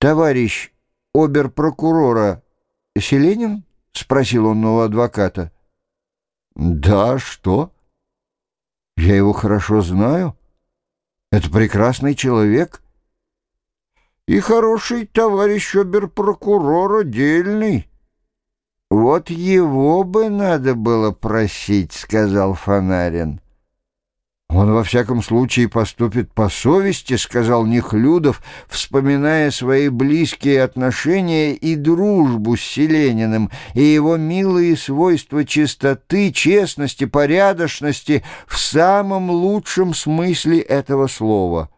«Товарищ оберпрокурора Селенин?» — спросил он у адвоката. «Да, что? Я его хорошо знаю. Это прекрасный человек. И хороший товарищ оберпрокурора, дельный». «Вот его бы надо было просить», — сказал Фонарин. «Он во всяком случае поступит по совести», — сказал Нехлюдов, вспоминая свои близкие отношения и дружбу с Селениным, и его милые свойства чистоты, честности, порядочности в самом лучшем смысле этого слова.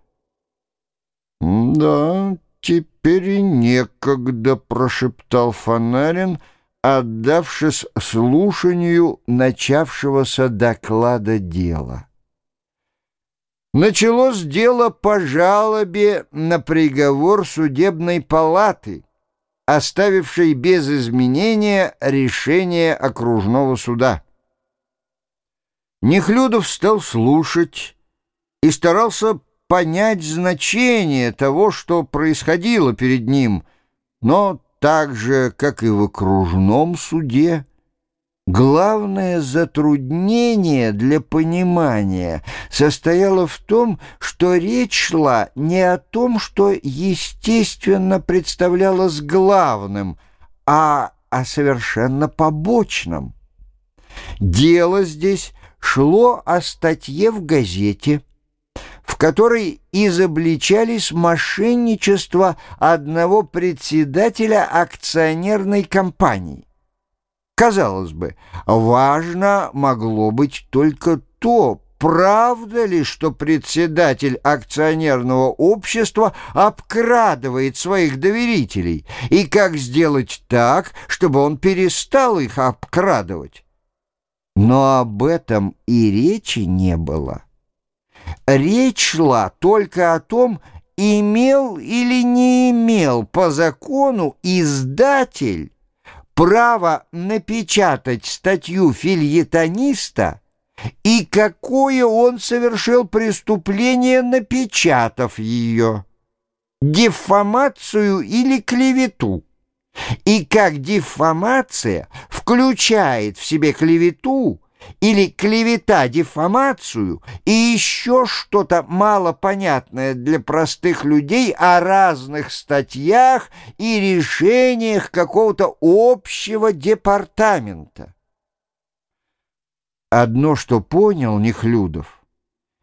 «Да, теперь и некогда», — прошептал Фонарин, отдавшись слушанию начавшегося доклада дела. Началось дело по жалобе на приговор судебной палаты, оставившей без изменения решение окружного суда. Нехлюдов стал слушать и старался понять значение того, что происходило перед ним, но так же, как и в окружном суде, Главное затруднение для понимания состояло в том, что речь шла не о том, что естественно представлялось главным, а о совершенно побочном. Дело здесь шло о статье в газете, в которой изобличались мошенничество одного председателя акционерной компании. Казалось бы, важно могло быть только то, правда ли, что председатель акционерного общества обкрадывает своих доверителей, и как сделать так, чтобы он перестал их обкрадывать. Но об этом и речи не было. Речь шла только о том, имел или не имел по закону издатель право напечатать статью фильетониста и какое он совершил преступление, напечатав ее, дефамацию или клевету, и как дефамация включает в себе клевету, или клевета, дефамацию и еще что-то малопонятное для простых людей о разных статьях и решениях какого-то общего департамента. Одно, что понял Нехлюдов,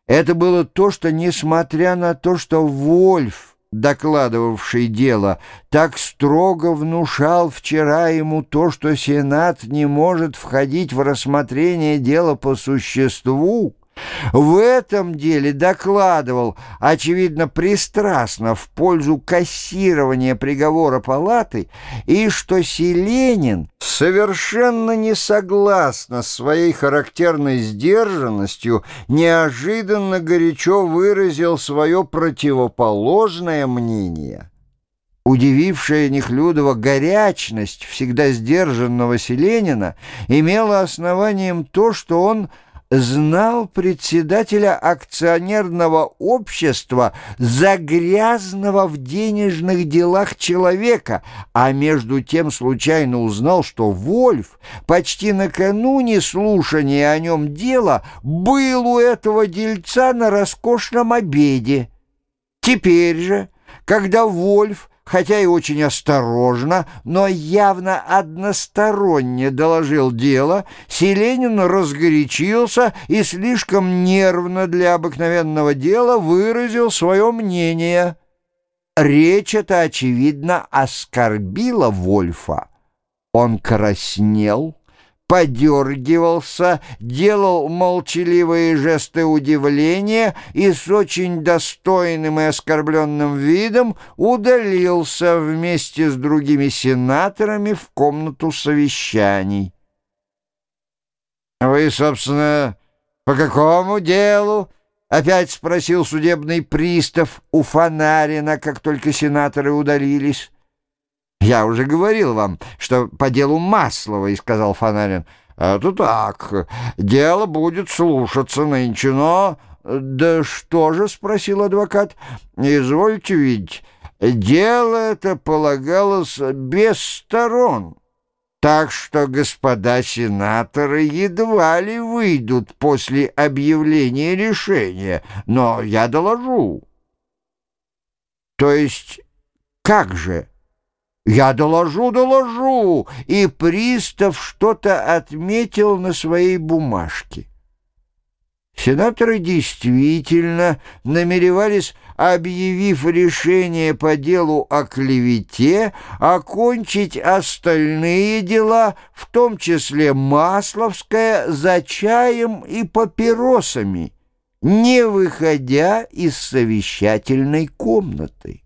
это было то, что, несмотря на то, что Вольф докладывавший дело, так строго внушал вчера ему то, что Сенат не может входить в рассмотрение дела по существу, в этом деле докладывал, очевидно, пристрастно в пользу кассирования приговора палаты, и что Селенин совершенно не согласно своей характерной сдержанностью неожиданно горячо выразил свое противоположное мнение. Удивившая Нехлюдова горячность всегда сдержанного Селенина имела основанием то, что он знал председателя акционерного общества за грязного в денежных делах человека, а между тем случайно узнал, что Вольф почти накануне слушания о нем дела был у этого дельца на роскошном обеде. Теперь же, когда Вольф хотя и очень осторожно, но явно односторонне доложил дело, Селенин разгорячился и слишком нервно для обыкновенного дела выразил свое мнение. Речь эта, очевидно, оскорбила Вольфа. Он краснел, подергивался, делал молчаливые жесты удивления и с очень достойным и оскорбленным видом удалился вместе с другими сенаторами в комнату совещаний. «Вы, собственно, по какому делу?» — опять спросил судебный пристав у Фонарина, как только сенаторы удалились. «Я уже говорил вам, что по делу Маслова», — сказал Фонарин. «Это так. Дело будет слушаться нынче, но...» «Да что же?» — спросил адвокат. «Извольте видеть, дело это полагалось без сторон, так что господа сенаторы едва ли выйдут после объявления решения, но я доложу. То есть как же? Я доложу, доложу, и пристав что-то отметил на своей бумажке. Сенаторы действительно намеревались, объявив решение по делу о клевете, окончить остальные дела, в том числе Масловское, за чаем и папиросами, не выходя из совещательной комнаты.